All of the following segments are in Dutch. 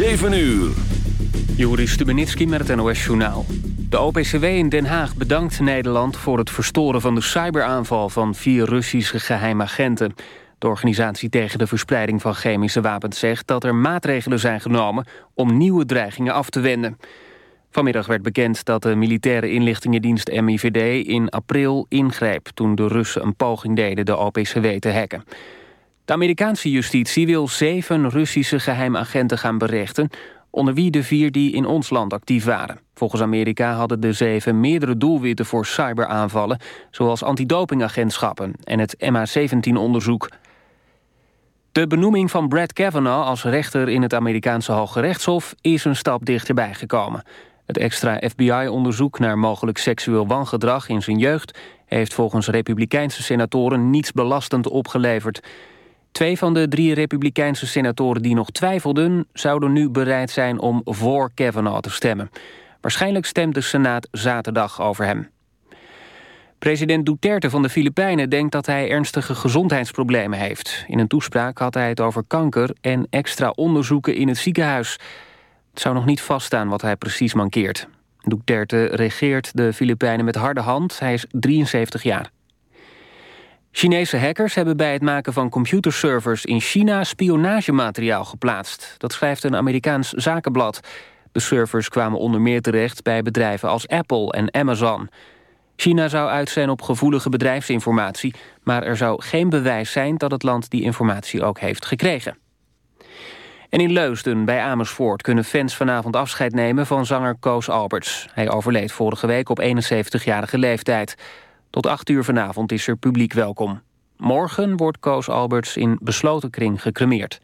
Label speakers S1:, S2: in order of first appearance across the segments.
S1: 7 uur.
S2: Joris Stubenitski met het NOS-journaal. De OPCW in Den Haag bedankt Nederland voor het verstoren van de cyberaanval van vier Russische geheimagenten. De organisatie tegen de verspreiding van chemische wapens zegt dat er maatregelen zijn genomen om nieuwe dreigingen af te wenden. Vanmiddag werd bekend dat de militaire inlichtingendienst MIVD in april ingreep toen de Russen een poging deden de OPCW te hacken. De Amerikaanse justitie wil zeven Russische geheimagenten gaan berechten... onder wie de vier die in ons land actief waren. Volgens Amerika hadden de zeven meerdere doelwitten voor cyberaanvallen... zoals antidopingagentschappen en het MH17-onderzoek. De benoeming van Brad Kavanaugh als rechter in het Amerikaanse Hoge Rechtshof... is een stap dichterbij gekomen. Het extra FBI-onderzoek naar mogelijk seksueel wangedrag in zijn jeugd... heeft volgens republikeinse senatoren niets belastend opgeleverd... Twee van de drie republikeinse senatoren die nog twijfelden... zouden nu bereid zijn om voor Kavanaugh te stemmen. Waarschijnlijk stemt de Senaat zaterdag over hem. President Duterte van de Filipijnen denkt dat hij ernstige gezondheidsproblemen heeft. In een toespraak had hij het over kanker en extra onderzoeken in het ziekenhuis. Het zou nog niet vaststaan wat hij precies mankeert. Duterte regeert de Filipijnen met harde hand. Hij is 73 jaar. Chinese hackers hebben bij het maken van computerservers in China spionagemateriaal geplaatst. Dat schrijft een Amerikaans zakenblad. De servers kwamen onder meer terecht bij bedrijven als Apple en Amazon. China zou uit zijn op gevoelige bedrijfsinformatie... maar er zou geen bewijs zijn dat het land die informatie ook heeft gekregen. En in Leusden, bij Amersfoort, kunnen fans vanavond afscheid nemen... van zanger Koos Alberts. Hij overleed vorige week op 71-jarige leeftijd. Tot 8 uur vanavond is er publiek welkom. Morgen wordt Koos Alberts in besloten kring gecremeerd.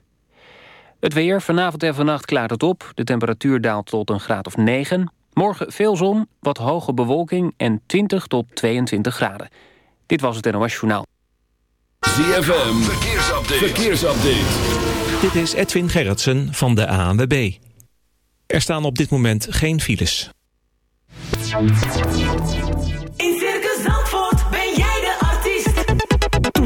S2: Het weer, vanavond en vannacht klaart het op. De temperatuur daalt tot een graad of 9. Morgen veel zon, wat hoge bewolking en 20 tot 22 graden. Dit was het NOS Journaal.
S1: ZFM, verkeersupdate. verkeersupdate.
S3: Dit is Edwin Gerritsen van de ANWB. Er staan op dit moment geen files.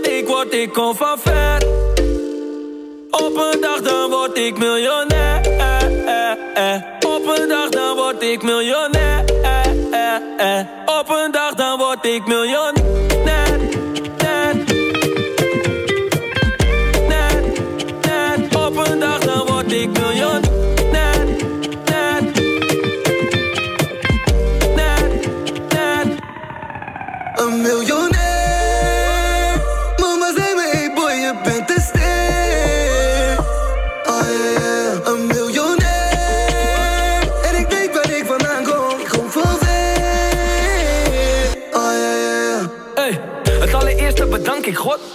S4: Ik. Op een dag dan word ik miljonair. Op een dag dan word ik miljonair. Op een dag dan word ik miljonair.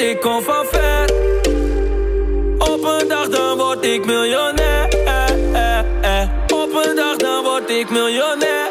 S4: Ik kom van ver. Op een dag dan word ik miljonair. Op een dag dan word ik miljonair.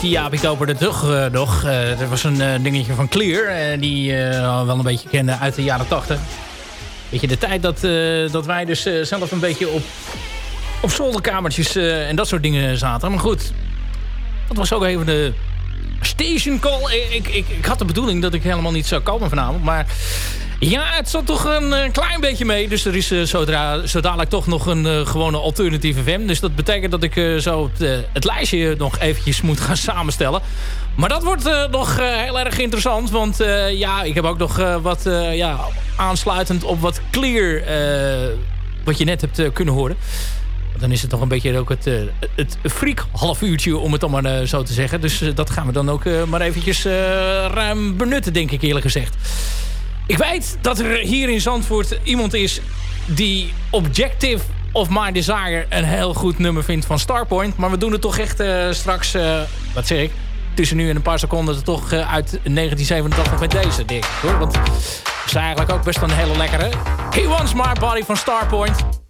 S5: Die Jaapie Koper er toch eh, nog. Eh, er was een eh, dingetje van Clear. die wel een beetje kende uit de jaren 80. Weet je, de tijd dat, dat wij dus zelf een beetje op, op zolderkamertjes en dat soort dingen zaten. Maar goed, dat was ook even de station call. Ik, ik, ik had de bedoeling dat ik helemaal niet zou komen vanavond. Maar ja, het zat toch een eh, klein beetje mee. Dus er is eh, zodra, zo dadelijk toch nog een eh, gewone alternatieve FM. Dus dat betekent dat ik zo het, lijstje nog eventjes moet gaan samenstellen. Maar dat wordt nog heel erg interessant. Want ja, ik heb ook nog wat ja, aansluitend op wat clear... wat je net hebt kunnen horen. Dan is het nog een beetje ook het, het freak half uurtje, om het dan maar zo te zeggen. Dus dat gaan we dan ook maar eventjes ruim benutten, denk ik eerlijk gezegd. Ik weet dat er hier in Zandvoort iemand is die Objective of My Desire een heel goed nummer vindt van Starpoint. Maar we doen het toch echt eh, straks, eh, wat zeg ik, tussen nu en een paar seconden toch eh, uit 1987 met deze, dik. Hoor, want dat is eigenlijk ook best een hele lekkere. He Wants My Body van Starpoint.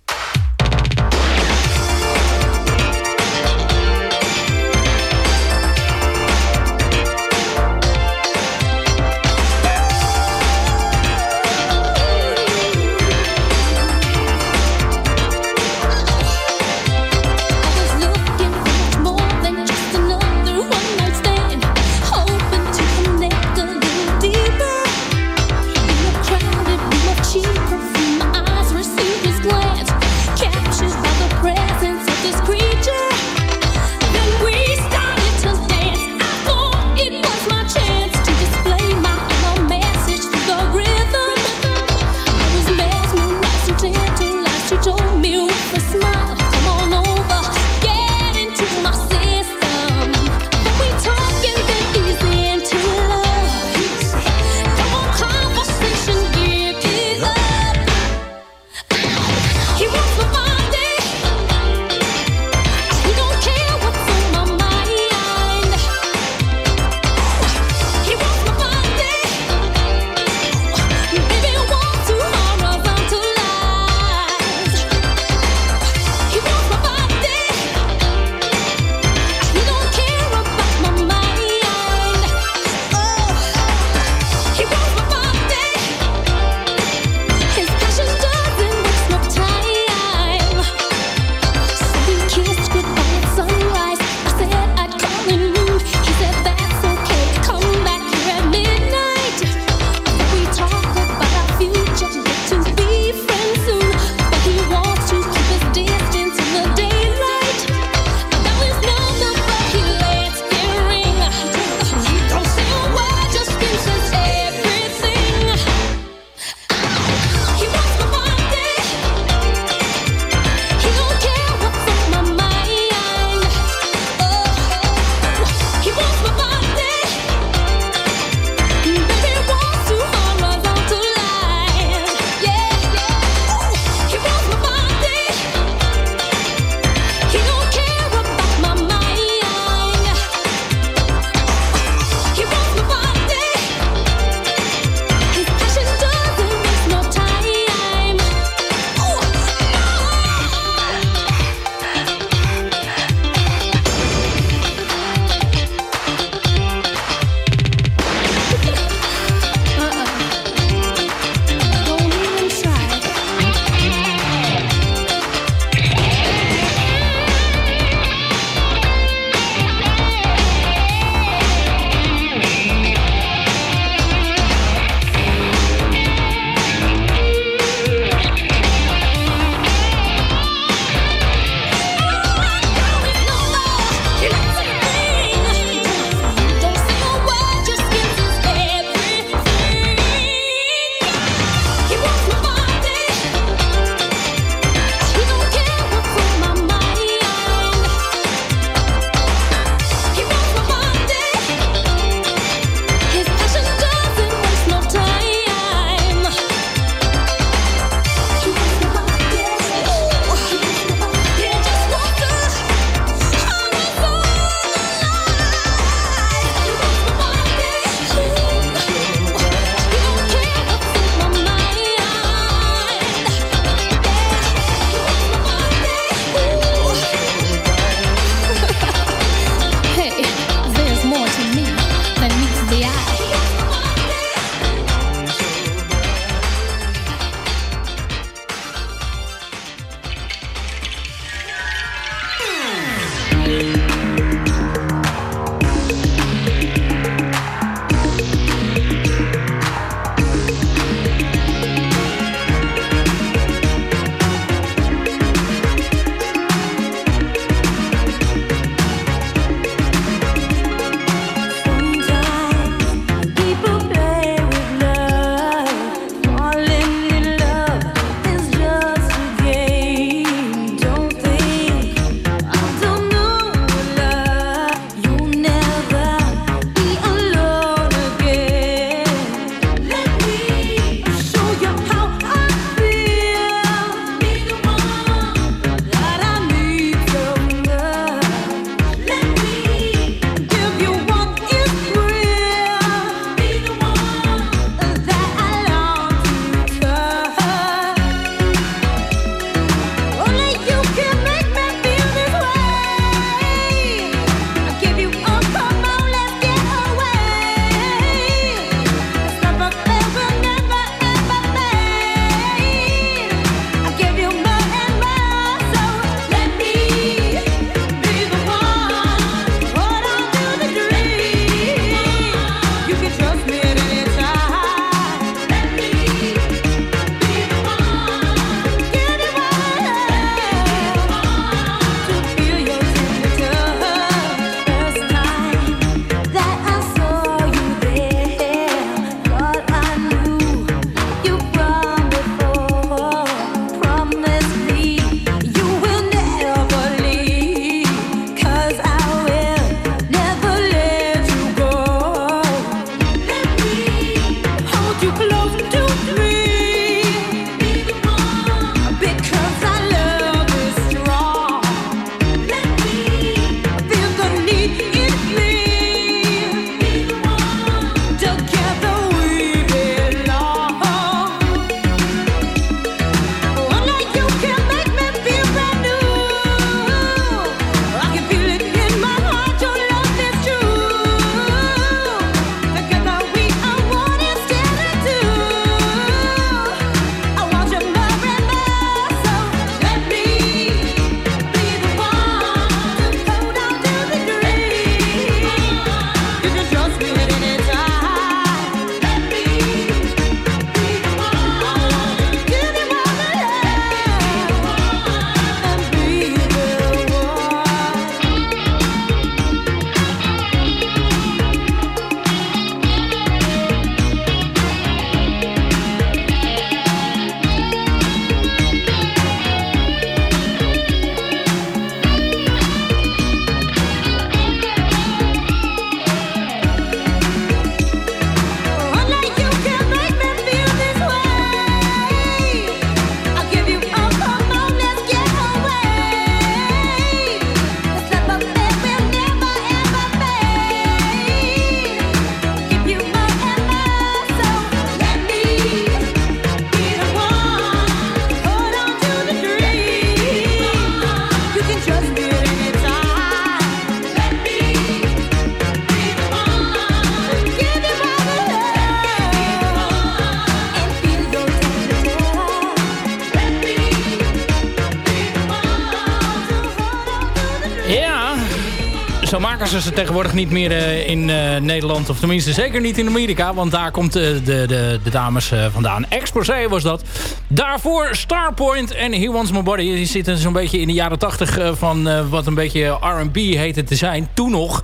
S6: Maken ze ze tegenwoordig niet meer eh, in eh, Nederland. Of tenminste zeker niet in Amerika. Want daar komt eh, de, de, de dames vandaan. Exposé was dat. Daarvoor Starpoint en He Wants My Body. Die zitten zo'n beetje in de jaren 80 eh, van wat een beetje R&B heette te zijn. Toen nog.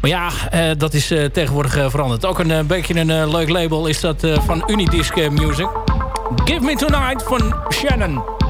S6: Maar ja, dat is tegenwoordig veranderd. Ook een beetje een leuk label is dat van Unidisc Music. Give Me Tonight van Shannon.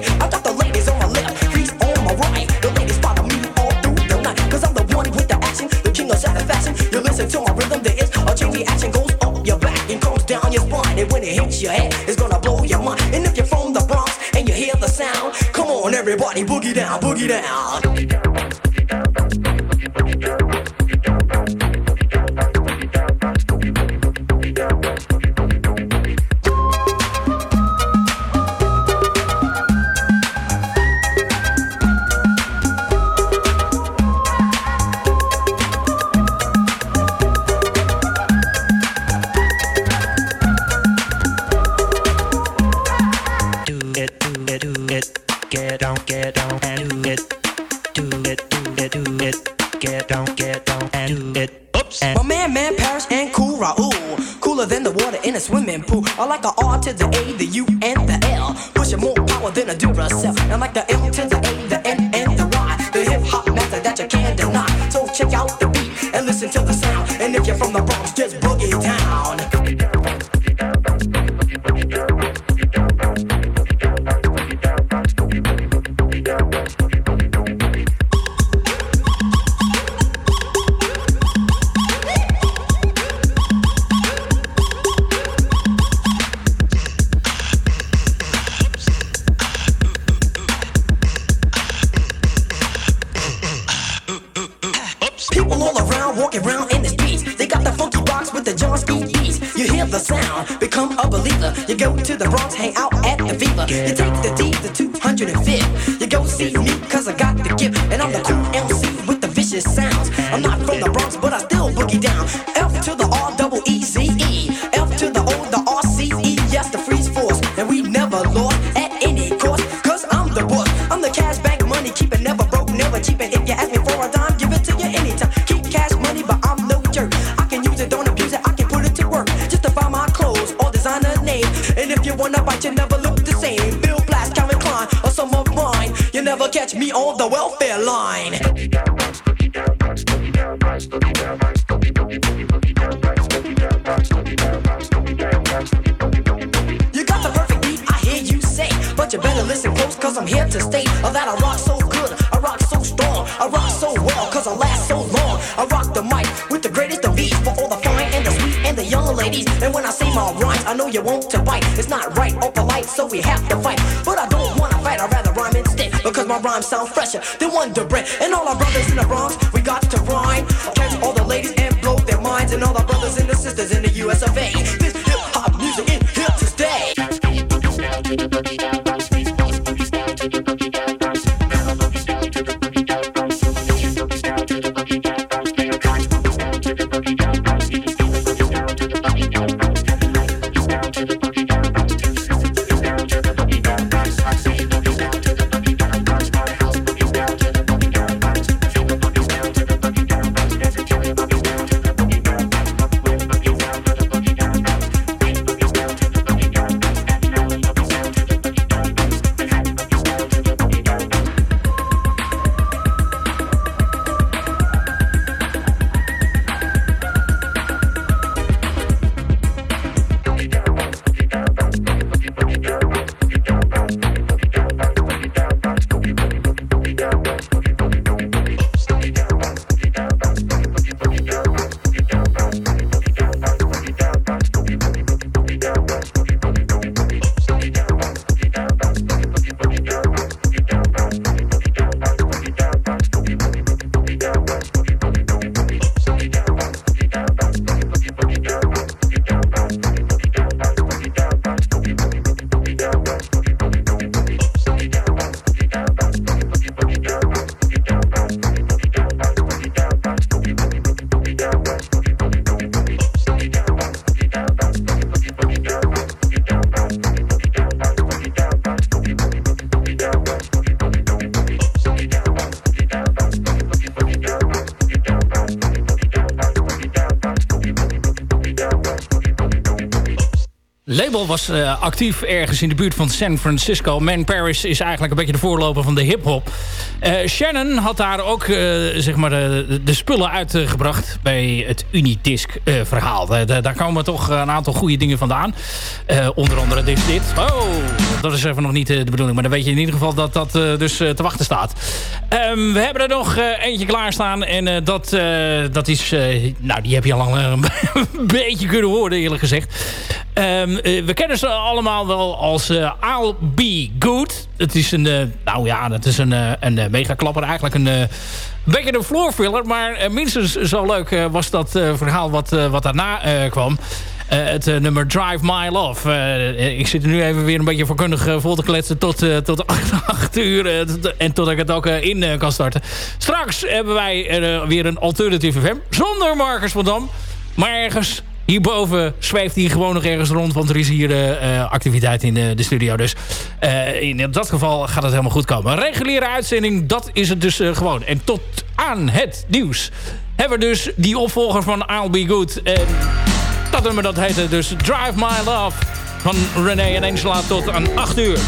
S7: I
S8: I'm not from the Bronx, but I still boogie down. sound fresher than Wonder Bread. And all
S5: I brought eh, actief ergens in de buurt van San Francisco. Man Paris is eigenlijk een beetje de voorloper van de hip-hop. Eh, Shannon had daar ook eh, zeg maar de, de spullen uitgebracht bij het Unidisc-verhaal. daar komen toch een aantal goede dingen vandaan. Onder andere dit, dit. Oh, dat is even nog niet de bedoeling. Maar dan weet je in ieder geval dat dat dus te wachten staat. Ehm, we hebben er nog eentje klaarstaan. En dat, dat is... nou, die heb je al lang een beetje kunnen horen, eerlijk gezegd. Ehm, eh, we kennen ze allemaal wel als eh, I'll Be Good. Het is een... eh, nou ja, dat is een, een megaklapper. Eigenlijk een... een beetje een floorfiller, maar minstens zo leuk was dat verhaal wat, wat daarna kwam. Het nummer Drive My Love. Ik zit er nu even weer een beetje voorkundig eh, vol te kletsen tot, tot 8 uur. en tot ik het ook in kan starten. Straks hebben wij weer een alternatieve FM. Zonder Marcus van Dam. Maar ergens hierboven zweeft hij gewoon nog ergens rond. Want er is hier eh, activiteit in de, de studio. Dus eh, in dat geval gaat het helemaal goed komen. Een reguliere uitzending, dat is het dus gewoon. En tot aan het nieuws hebben we dus die opvolger van I'll Be Good. En dat nummer dat heette dus Drive My Love van René en Angela tot aan 8 uur.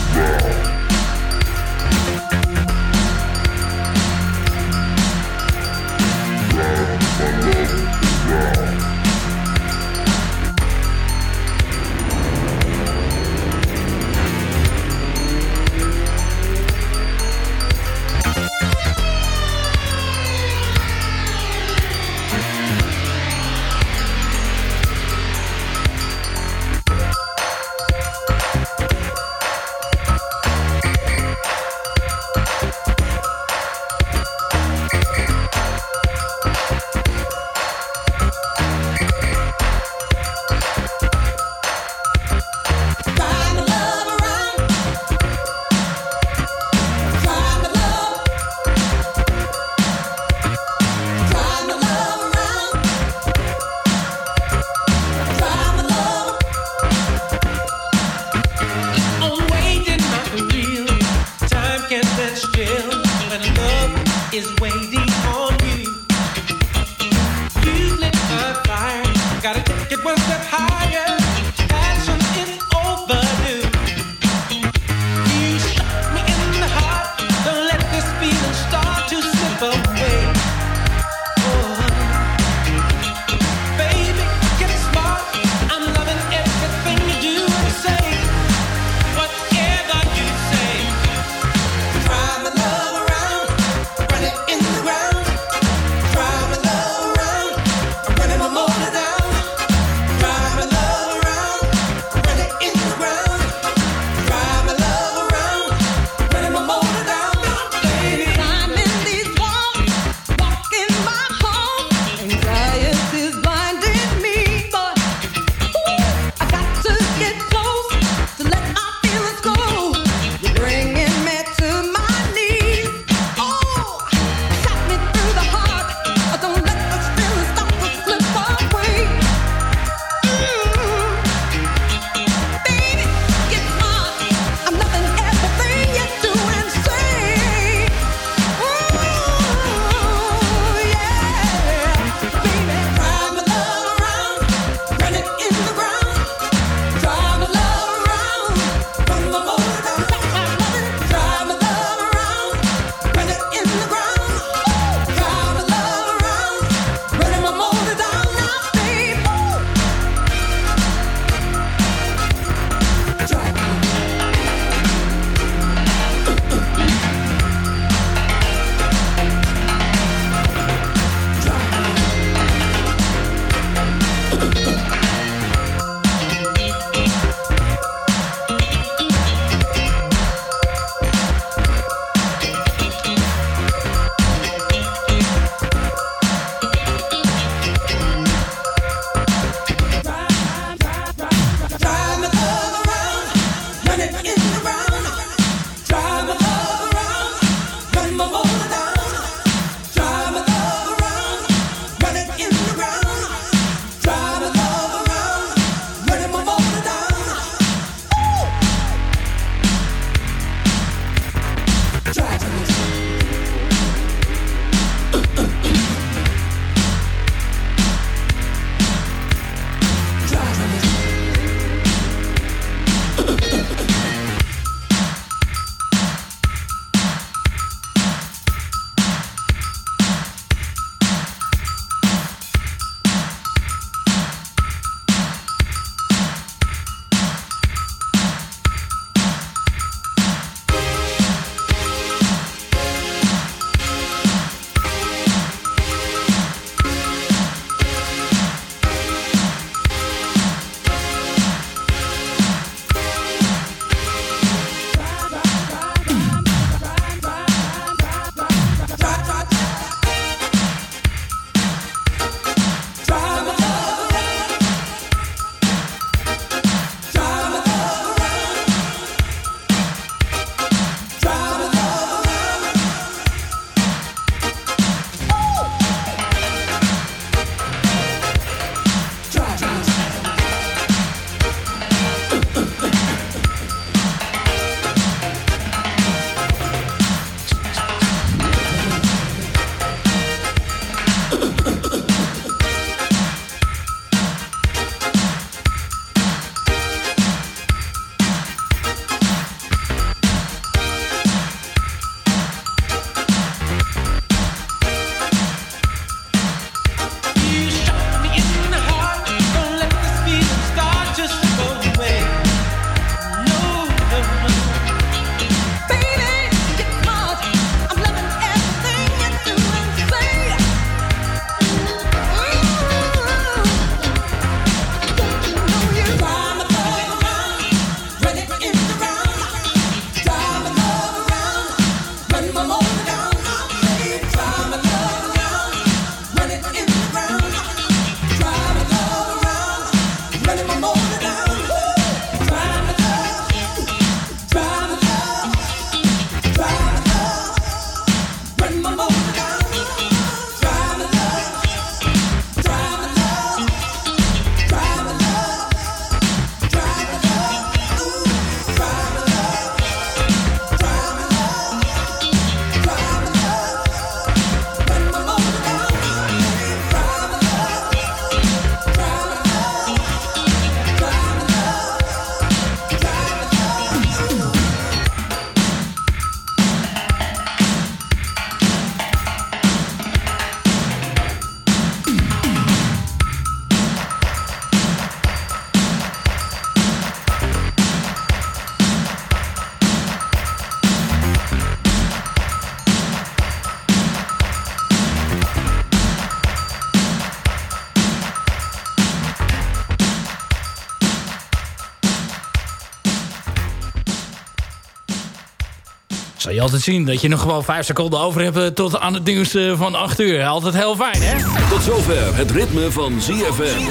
S5: Je altijd zien dat je nog gewoon 5 seconden over hebt... eh, tot aan het nieuws eh, van 8 uur. Altijd heel fijn, hè?
S1: Tot zover het ritme van ZFM.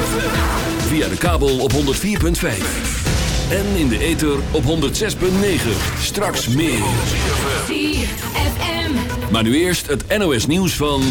S1: Via de kabel op 104.5. En in de ether op 106.9. Straks meer. Maar nu eerst het NOS nieuws van...